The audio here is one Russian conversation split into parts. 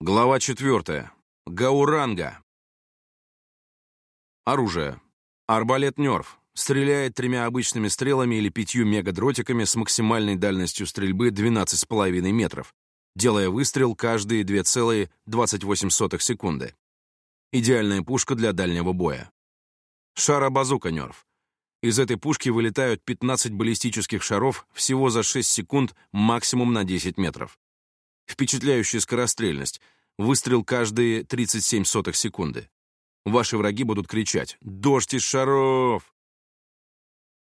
Глава 4. Гауранга. Оружие. Арбалет Нерв. Стреляет тремя обычными стрелами или пятью мегадротиками с максимальной дальностью стрельбы 12,5 метров, делая выстрел каждые 2,28 секунды. Идеальная пушка для дальнего боя. Шара-базука Нерв. Из этой пушки вылетают 15 баллистических шаров всего за 6 секунд максимум на 10 метров. Впечатляющая скорострельность. Выстрел каждые 37 сотых секунды. Ваши враги будут кричать «Дождь из шаров!».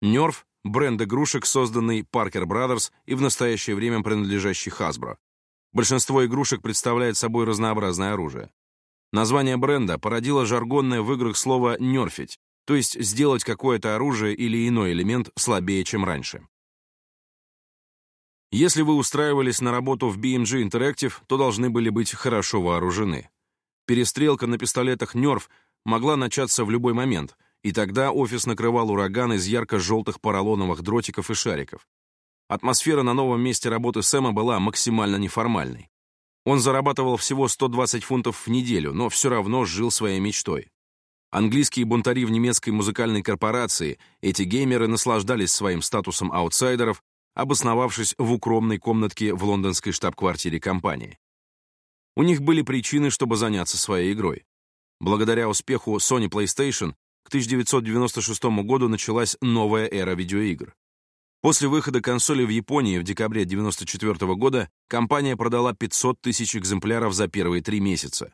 Нерв — бренд игрушек, созданный Parker Brothers и в настоящее время принадлежащий Hasbro. Большинство игрушек представляет собой разнообразное оружие. Название бренда породило жаргонное в играх слово «нерфить», то есть сделать какое-то оружие или иной элемент слабее, чем раньше. Если вы устраивались на работу в BMG Interactive, то должны были быть хорошо вооружены. Перестрелка на пистолетах «Нерв» могла начаться в любой момент, и тогда офис накрывал ураган из ярко-желтых поролоновых дротиков и шариков. Атмосфера на новом месте работы Сэма была максимально неформальной. Он зарабатывал всего 120 фунтов в неделю, но все равно жил своей мечтой. Английские бунтари в немецкой музыкальной корпорации, эти геймеры наслаждались своим статусом аутсайдеров обосновавшись в укромной комнатке в лондонской штаб-квартире компании. У них были причины, чтобы заняться своей игрой. Благодаря успеху Sony PlayStation к 1996 году началась новая эра видеоигр. После выхода консоли в Японии в декабре 1994 года компания продала 500 тысяч экземпляров за первые три месяца.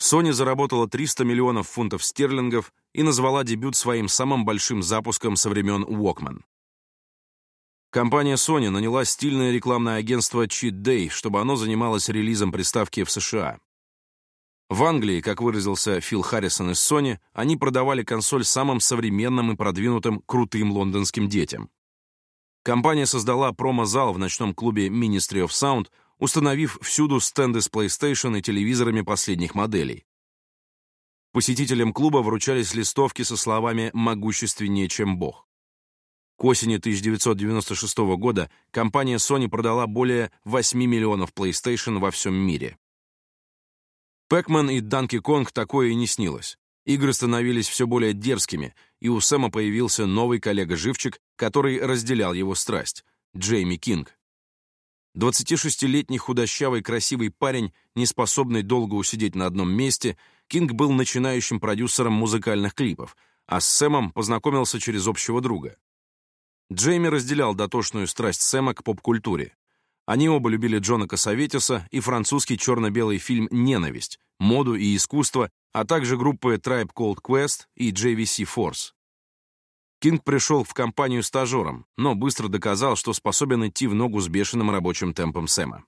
Sony заработала 300 миллионов фунтов стерлингов и назвала дебют своим самым большим запуском со времен Walkman. Компания Sony наняла стильное рекламное агентство Cheat Day, чтобы оно занималось релизом приставки в США. В Англии, как выразился Фил Харрисон из Sony, они продавали консоль самым современным и продвинутым крутым лондонским детям. Компания создала промо-зал в ночном клубе Ministry of Sound, установив всюду стенды с PlayStation и телевизорами последних моделей. Посетителям клуба вручались листовки со словами «могущественнее, чем Бог». К осени 1996 года компания Sony продала более 8 миллионов PlayStation во всем мире. Pac-Man и Donkey Kong такое и не снилось. Игры становились все более дерзкими, и у Сэма появился новый коллега-живчик, который разделял его страсть — Джейми Кинг. 26-летний худощавый красивый парень, не способный долго усидеть на одном месте, Кинг был начинающим продюсером музыкальных клипов, а с Сэмом познакомился через общего друга. Джейми разделял дотошную страсть Сэма к поп-культуре. Они оба любили Джона Касаветиса и французский черно-белый фильм «Ненависть», моду и искусство, а также группы Tribe Called Quest и JVC Force. Кинг пришел в компанию стажером, но быстро доказал, что способен идти в ногу с бешеным рабочим темпом Сэма.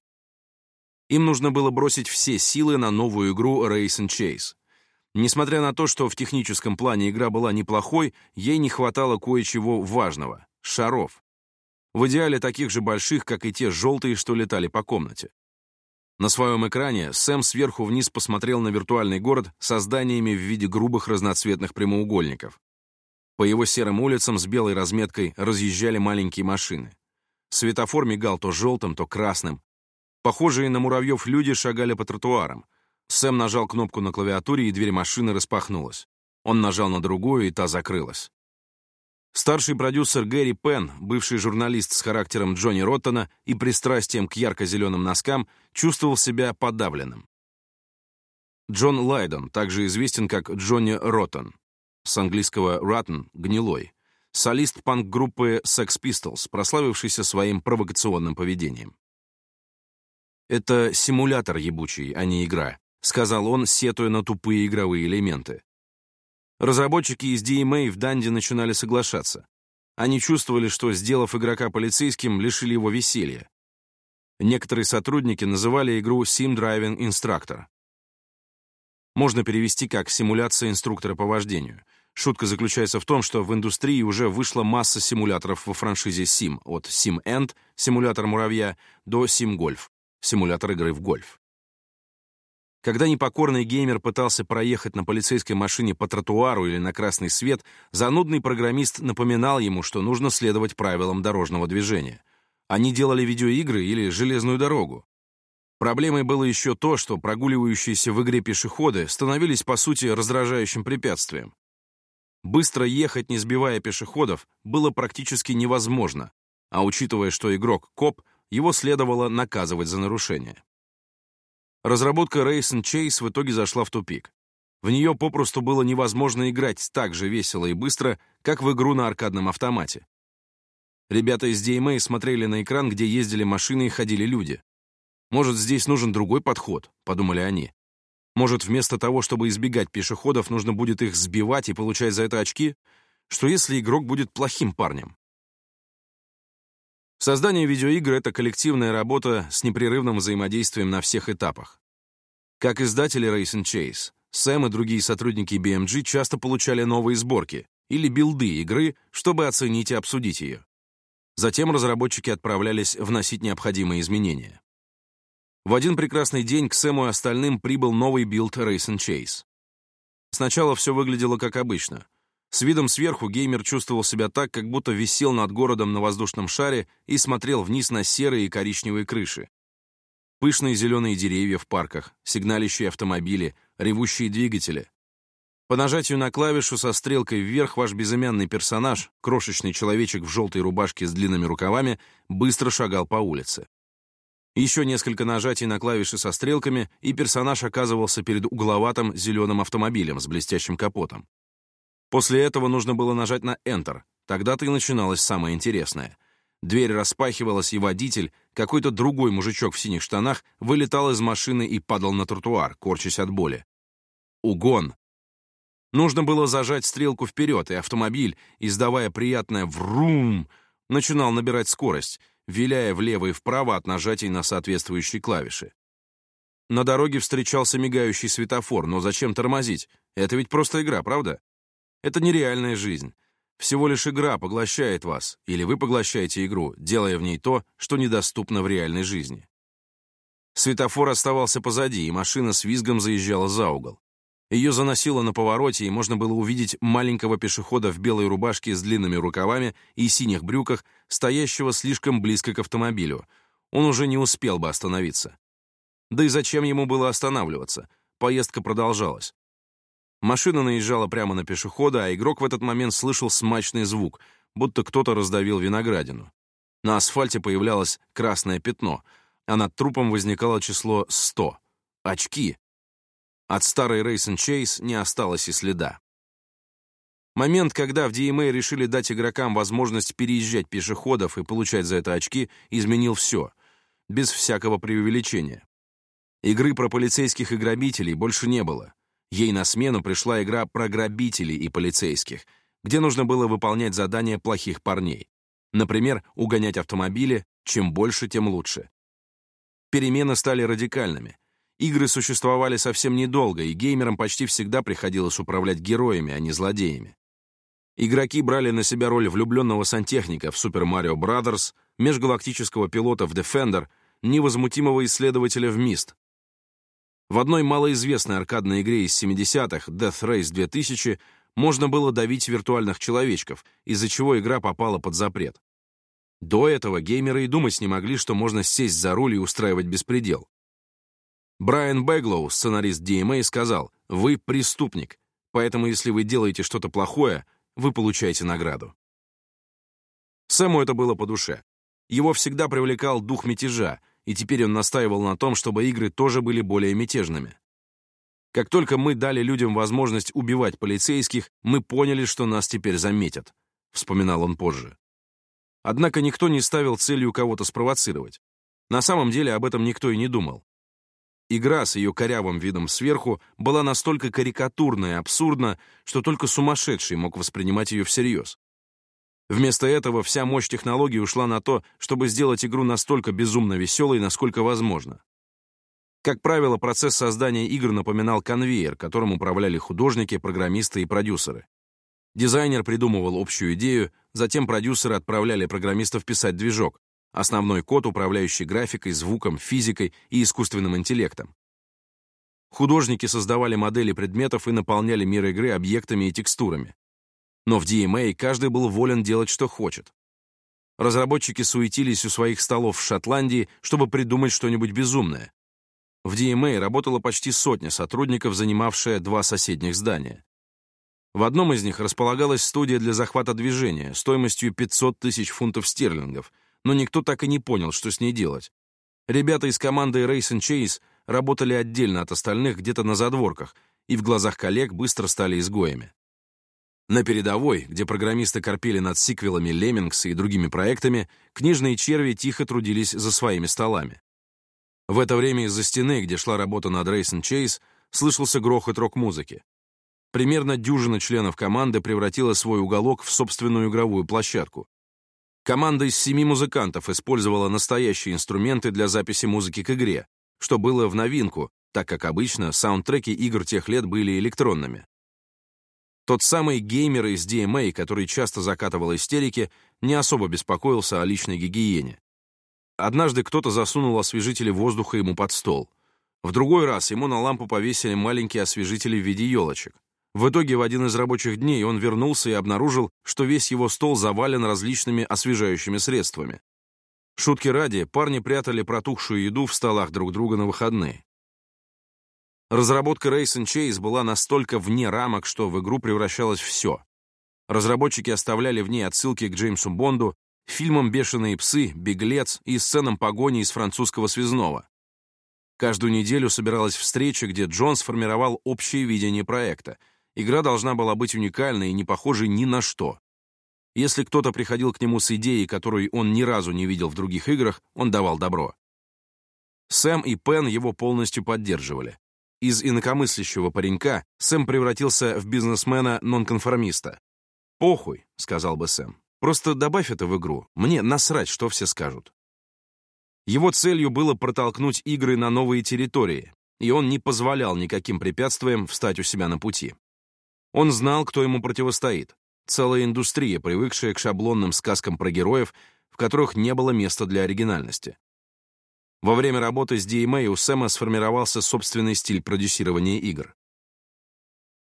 Им нужно было бросить все силы на новую игру Race and Chase. Несмотря на то, что в техническом плане игра была неплохой, ей не хватало кое-чего важного шаров. В идеале таких же больших, как и те желтые, что летали по комнате. На своем экране Сэм сверху вниз посмотрел на виртуальный город со зданиями в виде грубых разноцветных прямоугольников. По его серым улицам с белой разметкой разъезжали маленькие машины. Светофор мигал то желтым, то красным. Похожие на муравьев люди шагали по тротуарам. Сэм нажал кнопку на клавиатуре, и дверь машины распахнулась. Он нажал на другую, и та закрылась. Старший продюсер Гэри Пен, бывший журналист с характером Джонни Роттона и пристрастием к ярко-зеленым носкам, чувствовал себя подавленным. Джон Лайдон, также известен как Джонни Роттон, с английского «rotten» — «гнилой», солист панк-группы Sex Pistols, прославившийся своим провокационным поведением. «Это симулятор ебучий, а не игра», — сказал он, сетуя на тупые игровые элементы. Разработчики из DMA в Данди начинали соглашаться. Они чувствовали, что, сделав игрока полицейским, лишили его веселья. Некоторые сотрудники называли игру Sim Driving Instructor. Можно перевести как «симуляция инструктора по вождению». Шутка заключается в том, что в индустрии уже вышла масса симуляторов во франшизе Sim, от Sim End, симулятор муравья, до Sim Golf, симулятор игры в гольф. Когда непокорный геймер пытался проехать на полицейской машине по тротуару или на красный свет, занудный программист напоминал ему, что нужно следовать правилам дорожного движения. Они делали видеоигры или железную дорогу. Проблемой было еще то, что прогуливающиеся в игре пешеходы становились, по сути, раздражающим препятствием. Быстро ехать, не сбивая пешеходов, было практически невозможно, а учитывая, что игрок — коп, его следовало наказывать за нарушение. Разработка Race Chase в итоге зашла в тупик. В нее попросту было невозможно играть так же весело и быстро, как в игру на аркадном автомате. Ребята из DMA смотрели на экран, где ездили машины и ходили люди. «Может, здесь нужен другой подход», — подумали они. «Может, вместо того, чтобы избегать пешеходов, нужно будет их сбивать и получать за это очки? Что если игрок будет плохим парнем?» Создание видеоигр — это коллективная работа с непрерывным взаимодействием на всех этапах. Как издатели Race and Chase, Сэм и другие сотрудники BMG часто получали новые сборки или билды игры, чтобы оценить и обсудить ее. Затем разработчики отправлялись вносить необходимые изменения. В один прекрасный день к Сэму и остальным прибыл новый билд Race and Chase. Сначала все выглядело как обычно. С видом сверху геймер чувствовал себя так, как будто висел над городом на воздушном шаре и смотрел вниз на серые и коричневые крыши. Пышные зеленые деревья в парках, сигналящие автомобили, ревущие двигатели. По нажатию на клавишу со стрелкой вверх ваш безымянный персонаж, крошечный человечек в желтой рубашке с длинными рукавами, быстро шагал по улице. Еще несколько нажатий на клавиши со стрелками, и персонаж оказывался перед угловатым зеленым автомобилем с блестящим капотом. После этого нужно было нажать на Enter. Тогда-то и начиналось самое интересное. Дверь распахивалась, и водитель, какой-то другой мужичок в синих штанах, вылетал из машины и падал на тротуар, корчась от боли. Угон. Нужно было зажать стрелку вперед, и автомобиль, издавая приятное «врум», начинал набирать скорость, виляя влево и вправо от нажатий на соответствующие клавиши. На дороге встречался мигающий светофор, но зачем тормозить? Это ведь просто игра, правда? Это нереальная жизнь. Всего лишь игра поглощает вас, или вы поглощаете игру, делая в ней то, что недоступно в реальной жизни. Светофор оставался позади, и машина с визгом заезжала за угол. Ее заносило на повороте, и можно было увидеть маленького пешехода в белой рубашке с длинными рукавами и синих брюках, стоящего слишком близко к автомобилю. Он уже не успел бы остановиться. Да и зачем ему было останавливаться? Поездка продолжалась. Машина наезжала прямо на пешехода, а игрок в этот момент слышал смачный звук, будто кто-то раздавил виноградину. На асфальте появлялось красное пятно, а над трупом возникало число 100. Очки. От старой Рейсон Чейз не осталось и следа. Момент, когда в DMA решили дать игрокам возможность переезжать пешеходов и получать за это очки, изменил все, без всякого преувеличения. Игры про полицейских и грабителей больше не было. Ей на смену пришла игра про грабителей и полицейских, где нужно было выполнять задания плохих парней. Например, угонять автомобили, чем больше, тем лучше. Перемены стали радикальными. Игры существовали совсем недолго, и геймерам почти всегда приходилось управлять героями, а не злодеями. Игроки брали на себя роль влюбленного сантехника в Super Mario Brothers, межгалактического пилота в Defender, невозмутимого исследователя в Мист, в одной малоизвестной аркадной игре из 70-х, Death Race 2000, можно было давить виртуальных человечков, из-за чего игра попала под запрет. До этого геймеры и думать не могли, что можно сесть за руль и устраивать беспредел. Брайан Бэглоу, сценарист DMA, сказал, «Вы преступник, поэтому если вы делаете что-то плохое, вы получаете награду». Сэму это было по душе. Его всегда привлекал дух мятежа, и теперь он настаивал на том, чтобы игры тоже были более мятежными. Как только мы дали людям возможность убивать полицейских, мы поняли, что нас теперь заметят», — вспоминал он позже. Однако никто не ставил целью кого-то спровоцировать. На самом деле об этом никто и не думал. Игра с ее корявым видом сверху была настолько карикатурна и абсурдна, что только сумасшедший мог воспринимать ее всерьез. Вместо этого вся мощь технологий ушла на то, чтобы сделать игру настолько безумно веселой, насколько возможно. Как правило, процесс создания игр напоминал конвейер, которым управляли художники, программисты и продюсеры. Дизайнер придумывал общую идею, затем продюсеры отправляли программистов писать движок, основной код, управляющий графикой, звуком, физикой и искусственным интеллектом. Художники создавали модели предметов и наполняли мир игры объектами и текстурами. Но в DMA каждый был волен делать, что хочет. Разработчики суетились у своих столов в Шотландии, чтобы придумать что-нибудь безумное. В DMA работала почти сотня сотрудников, занимавшая два соседних здания. В одном из них располагалась студия для захвата движения стоимостью 500 тысяч фунтов стерлингов, но никто так и не понял, что с ней делать. Ребята из команды Race and Chase работали отдельно от остальных где-то на задворках, и в глазах коллег быстро стали изгоями. На передовой, где программисты корпели над сиквелами «Леммингс» и другими проектами, книжные черви тихо трудились за своими столами. В это время из-за стены, где шла работа над Рейсон Чейз, слышался грохот рок-музыки. Примерно дюжина членов команды превратила свой уголок в собственную игровую площадку. Команда из семи музыкантов использовала настоящие инструменты для записи музыки к игре, что было в новинку, так как обычно саундтреки игр тех лет были электронными. Тот самый геймер из DMA, который часто закатывал истерики, не особо беспокоился о личной гигиене. Однажды кто-то засунул освежители воздуха ему под стол. В другой раз ему на лампу повесили маленькие освежители в виде елочек. В итоге в один из рабочих дней он вернулся и обнаружил, что весь его стол завален различными освежающими средствами. Шутки ради, парни прятали протухшую еду в столах друг друга на выходные. Разработка Race and Chase была настолько вне рамок, что в игру превращалось все. Разработчики оставляли в ней отсылки к Джеймсу Бонду, фильмам «Бешеные псы», «Беглец» и сценам погони из французского связного. Каждую неделю собиралась встреча, где Джонс формировал общее видение проекта. Игра должна была быть уникальной и не похожей ни на что. Если кто-то приходил к нему с идеей, которую он ни разу не видел в других играх, он давал добро. Сэм и Пен его полностью поддерживали. Из инакомыслящего паренька Сэм превратился в бизнесмена-нонконформиста. «Похуй», — сказал бы Сэм. «Просто добавь это в игру. Мне насрать, что все скажут». Его целью было протолкнуть игры на новые территории, и он не позволял никаким препятствиям встать у себя на пути. Он знал, кто ему противостоит. Целая индустрия, привыкшая к шаблонным сказкам про героев, в которых не было места для оригинальности. Во время работы с DMA у Сэма сформировался собственный стиль продюсирования игр.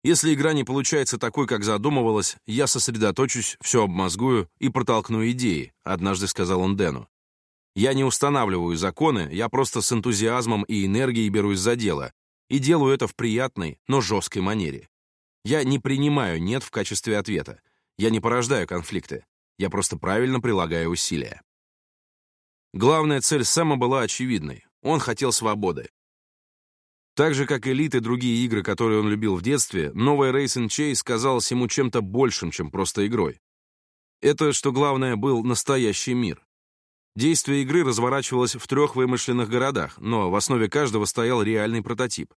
Если игра не получается такой, как задумывалась, я сосредоточусь, все обмозгую и протолкну идеи, однажды сказал он Дэну. Я не устанавливаю законы, я просто с энтузиазмом и энергией берусь за дело и делаю это в приятной, но жесткой манере. Я не принимаю «нет» в качестве ответа. Я не порождаю конфликты. Я просто правильно прилагаю усилия. Главная цель Сэма была очевидной. Он хотел свободы. Так же, как элиты другие игры, которые он любил в детстве, новая Racing Chase казалась ему чем-то большим, чем просто игрой. Это, что главное, был настоящий мир. Действие игры разворачивалось в трех вымышленных городах, но в основе каждого стоял реальный прототип.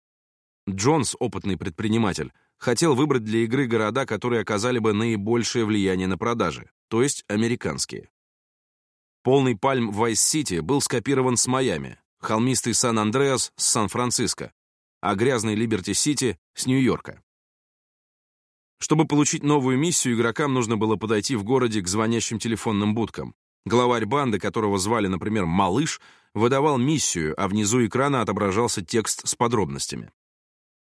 Джонс, опытный предприниматель, хотел выбрать для игры города, которые оказали бы наибольшее влияние на продажи, то есть американские. Полный пальм Вайс-Сити был скопирован с Майами, холмистый Сан-Андреас с Сан-Франциско, а грязный Либерти-Сити с Нью-Йорка. Чтобы получить новую миссию, игрокам нужно было подойти в городе к звонящим телефонным будкам. Главарь банды, которого звали, например, «Малыш», выдавал миссию, а внизу экрана отображался текст с подробностями.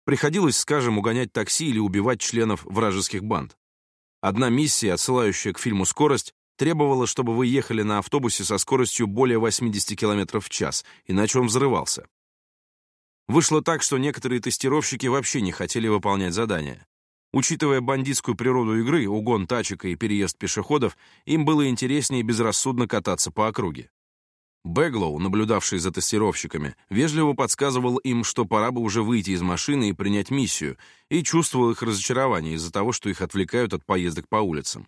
Приходилось, скажем, угонять такси или убивать членов вражеских банд. Одна миссия, отсылающая к фильму «Скорость», требовала, чтобы вы ехали на автобусе со скоростью более 80 км в час, иначе он взрывался. Вышло так, что некоторые тестировщики вообще не хотели выполнять задания. Учитывая бандитскую природу игры, угон тачек и переезд пешеходов, им было интереснее безрассудно кататься по округе. Беглоу, наблюдавший за тестировщиками, вежливо подсказывал им, что пора бы уже выйти из машины и принять миссию, и чувствовал их разочарование из-за того, что их отвлекают от поездок по улицам.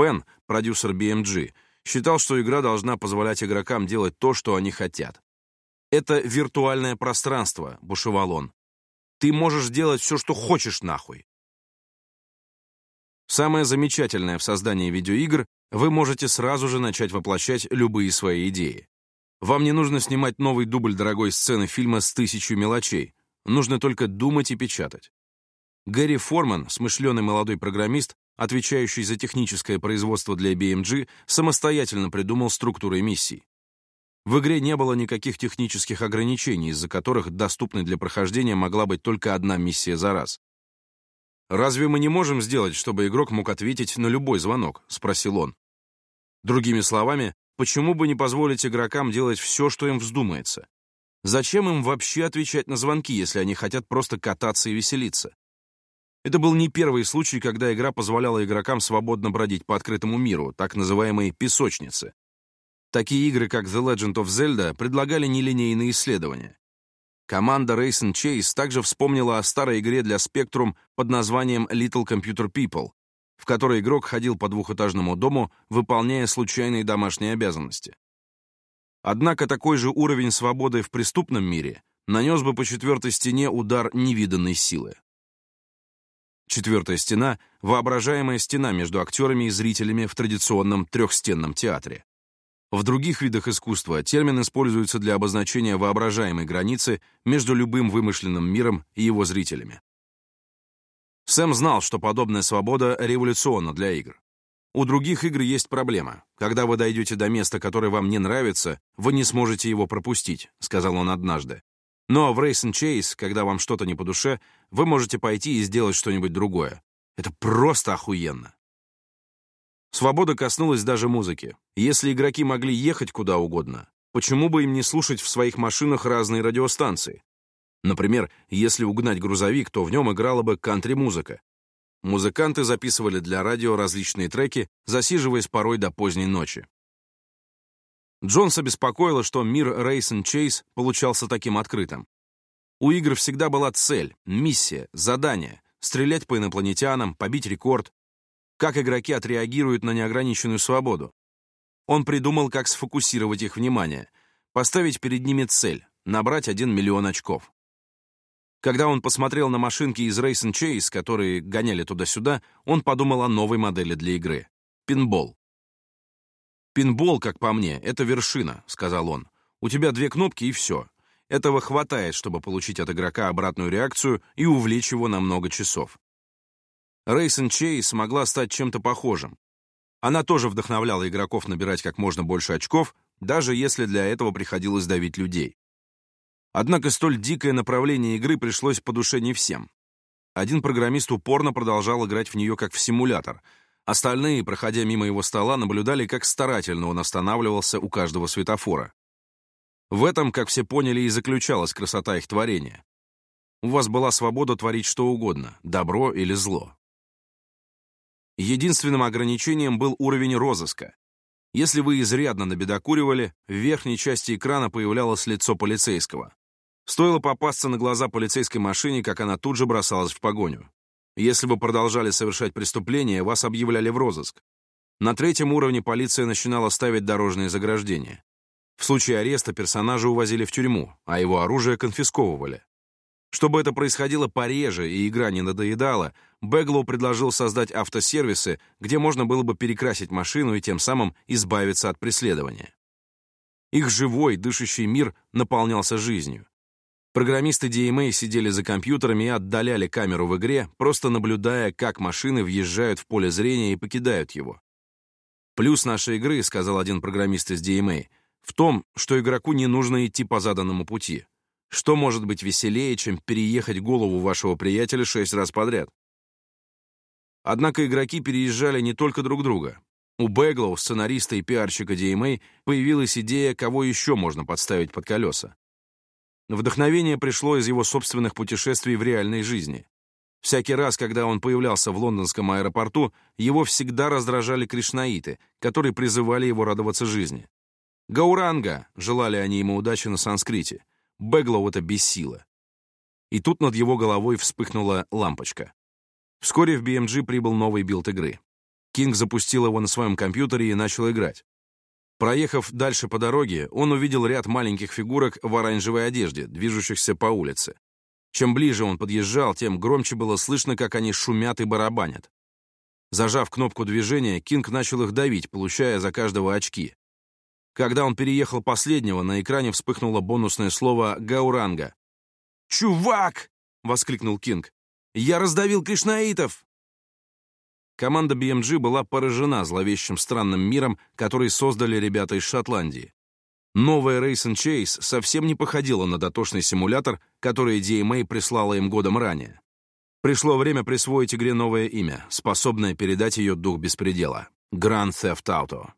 Пен, продюсер BMG, считал, что игра должна позволять игрокам делать то, что они хотят. «Это виртуальное пространство», — бушевал он. «Ты можешь делать все, что хочешь, нахуй». Самое замечательное в создании видеоигр — вы можете сразу же начать воплощать любые свои идеи. Вам не нужно снимать новый дубль дорогой сцены фильма с тысячу мелочей. Нужно только думать и печатать. Гэри Форман, смышленый молодой программист, отвечающий за техническое производство для BMG, самостоятельно придумал структуру миссий. В игре не было никаких технических ограничений, из-за которых доступной для прохождения могла быть только одна миссия за раз. «Разве мы не можем сделать, чтобы игрок мог ответить на любой звонок?» — спросил он. Другими словами, почему бы не позволить игрокам делать все, что им вздумается? Зачем им вообще отвечать на звонки, если они хотят просто кататься и веселиться? Это был не первый случай, когда игра позволяла игрокам свободно бродить по открытому миру, так называемой песочнице. Такие игры, как The Legend of Zelda, предлагали нелинейные исследования. Команда Race and Chase также вспомнила о старой игре для Spectrum под названием Little Computer People, в которой игрок ходил по двухэтажному дому, выполняя случайные домашние обязанности. Однако такой же уровень свободы в преступном мире нанес бы по четвертой стене удар невиданной силы. Четвертая стена — воображаемая стена между актерами и зрителями в традиционном трехстенном театре. В других видах искусства термин используется для обозначения воображаемой границы между любым вымышленным миром и его зрителями. Сэм знал, что подобная свобода революционна для игр. У других игр есть проблема. Когда вы дойдете до места, которое вам не нравится, вы не сможете его пропустить, сказал он однажды. Но в Race and Chase, когда вам что-то не по душе, вы можете пойти и сделать что-нибудь другое. Это просто охуенно. Свобода коснулась даже музыки. Если игроки могли ехать куда угодно, почему бы им не слушать в своих машинах разные радиостанции? Например, если угнать грузовик, то в нем играла бы кантри-музыка. Музыканты записывали для радио различные треки, засиживаясь порой до поздней ночи. Джонса беспокоило, что мир Рейсон Чейз получался таким открытым. У игр всегда была цель, миссия, задание — стрелять по инопланетянам, побить рекорд. Как игроки отреагируют на неограниченную свободу? Он придумал, как сфокусировать их внимание, поставить перед ними цель — набрать 1 миллион очков. Когда он посмотрел на машинки из Race Чейз, которые гоняли туда-сюда, он подумал о новой модели для игры — пинбол. «Пинбол, как по мне, это вершина», — сказал он. «У тебя две кнопки и все. Этого хватает, чтобы получить от игрока обратную реакцию и увлечь его на много часов». Рейсон Чей смогла стать чем-то похожим. Она тоже вдохновляла игроков набирать как можно больше очков, даже если для этого приходилось давить людей. Однако столь дикое направление игры пришлось по душе не всем. Один программист упорно продолжал играть в нее как в симулятор, Остальные, проходя мимо его стола, наблюдали, как старательно он останавливался у каждого светофора. В этом, как все поняли, и заключалась красота их творения. У вас была свобода творить что угодно, добро или зло. Единственным ограничением был уровень розыска. Если вы изрядно набедокуривали, в верхней части экрана появлялось лицо полицейского. Стоило попасться на глаза полицейской машине, как она тут же бросалась в погоню. Если бы продолжали совершать преступления, вас объявляли в розыск. На третьем уровне полиция начинала ставить дорожные заграждения. В случае ареста персонажа увозили в тюрьму, а его оружие конфисковывали. Чтобы это происходило пореже и игра не надоедала, Беглоу предложил создать автосервисы, где можно было бы перекрасить машину и тем самым избавиться от преследования. Их живой, дышащий мир наполнялся жизнью. Программисты DMA сидели за компьютерами и отдаляли камеру в игре, просто наблюдая, как машины въезжают в поле зрения и покидают его. «Плюс нашей игры», — сказал один программист из DMA, «в том, что игроку не нужно идти по заданному пути. Что может быть веселее, чем переехать голову вашего приятеля шесть раз подряд?» Однако игроки переезжали не только друг друга. У Бэглоу, сценариста и пиарщика DMA, появилась идея, кого еще можно подставить под колеса. Вдохновение пришло из его собственных путешествий в реальной жизни. Всякий раз, когда он появлялся в лондонском аэропорту, его всегда раздражали кришнаиты, которые призывали его радоваться жизни. «Гауранга» — желали они ему удачи на санскрите. Беглоу это бесило. И тут над его головой вспыхнула лампочка. Вскоре в BMG прибыл новый билд игры. Кинг запустил его на своем компьютере и начал играть. Проехав дальше по дороге, он увидел ряд маленьких фигурок в оранжевой одежде, движущихся по улице. Чем ближе он подъезжал, тем громче было слышно, как они шумят и барабанят. Зажав кнопку движения, Кинг начал их давить, получая за каждого очки. Когда он переехал последнего, на экране вспыхнуло бонусное слово «Гауранга». «Чувак!» — воскликнул Кинг. «Я раздавил кришнаитов!» Команда BMG была поражена зловещим странным миром, который создали ребята из Шотландии. Новая Race and Chase совсем не походила на дотошный симулятор, который DMA прислала им годом ранее. Пришло время присвоить игре новое имя, способное передать ее дух беспредела — Grand Theft Auto.